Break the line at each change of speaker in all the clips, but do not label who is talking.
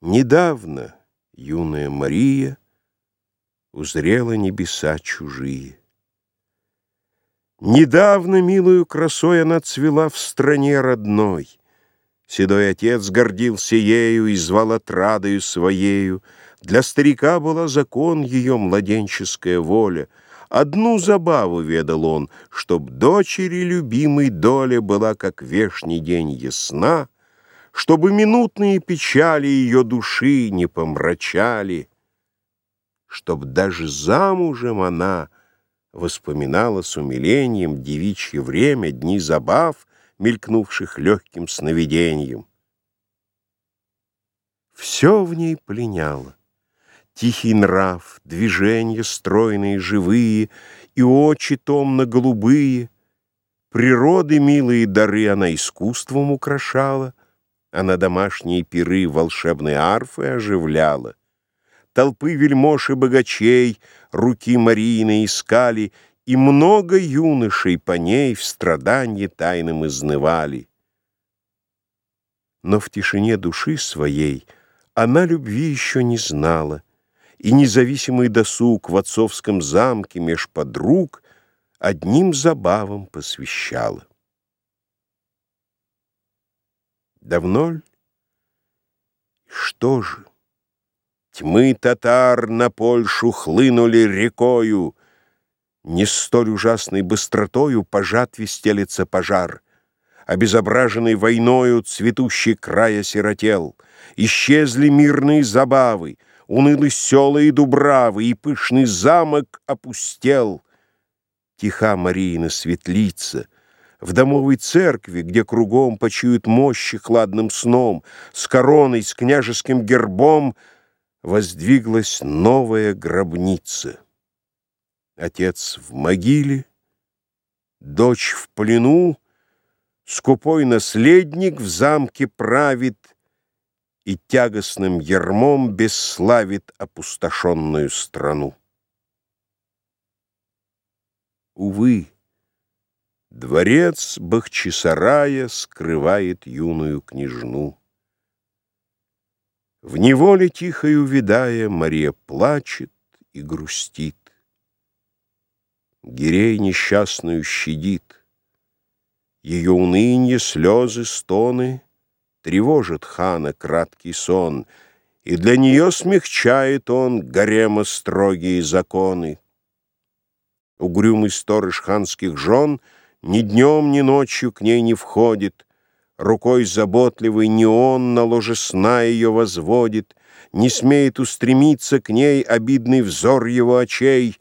Недавно юная Мария Узрела небеса чужие. Недавно милую красой Она цвела в стране родной. Седой отец гордился ею И звал отрадою своею. Для старика была закон Ее младенческая воля. Одну забаву ведал он, Чтоб дочери любимой доля Была, как вешний день ясна, чтобы минутные печали ее души не помрачали, чтоб даже замужем она воспоминала с умилением девичье время, дни забав, мелькнувших легким сновидением. Все в ней пленяло. Тихий нрав, движения стройные, живые, И очи томно-голубые. Природы милые дары она искусством украшала, а на домашние пиры волшебной арфы оживляла. Толпы вельмож и богачей руки Марины искали, И много юношей по ней в страданье тайным изнывали. Но в тишине души своей она любви еще не знала, И независимый досуг в отцовском замке меж подруг Одним забавам посвящала. Давно ль? Что же? Тьмы татар на Польшу хлынули рекою, Не столь ужасной быстротою по жатве стелется пожар. Обезображенный войною цветущий край осиротел. Исчезли мирные забавы, унылы села и дубравы, И пышный замок опустел. Тиха Марина светлица — в домовой церкви, где кругом почуют мощи хладным сном, с короной, с княжеским гербом воздвиглась новая гробница. Отец в могиле, дочь в плену, скупой наследник в замке правит и тягостным ермом бесславит опустошенную страну. Увы, Дворец Бахчисарая скрывает юную княжну. В неволе тихой увидая, Мария плачет и грустит. Гирей несчастную щадит. Ее унынье, слезы, стоны Тревожит хана краткий сон, И для нее смягчает он Гарема строгие законы. Угрюмый сторож ханских жен — ни днем, ни ночью к ней не входит, Рукой заботливой не он на ложе сна ее возводит, Не смеет устремиться к ней обидный взор его очей.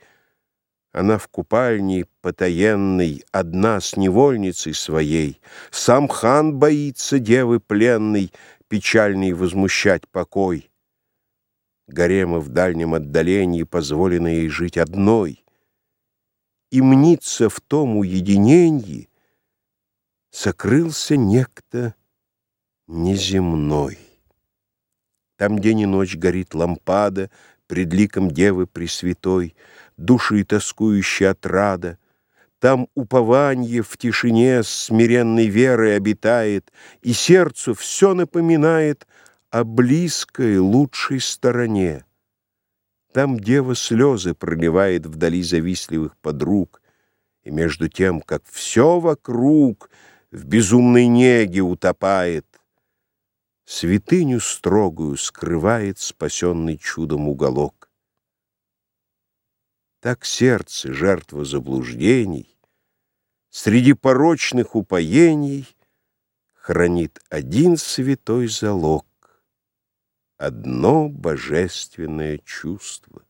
Она в купальне потаенной, Одна с невольницей своей. Сам хан боится девы пленной, Печальный возмущать покой. Гарема в дальнем отдалении Позволено ей жить одной — и мнится в том уединенье, Сокрылся некто неземной. Там день и ночь горит лампада Пред ликом Девы Пресвятой, Души тоскующей отрада, Там упование в тишине С смиренной верой обитает, И сердцу все напоминает О близкой, лучшей стороне. Там дева слезы проливает вдали завистливых подруг, И между тем, как все вокруг в безумной неге утопает, Святыню строгую скрывает спасенный чудом уголок. Так сердце, жертва заблуждений, Среди порочных упоений Хранит один святой залог одно божественное чувство.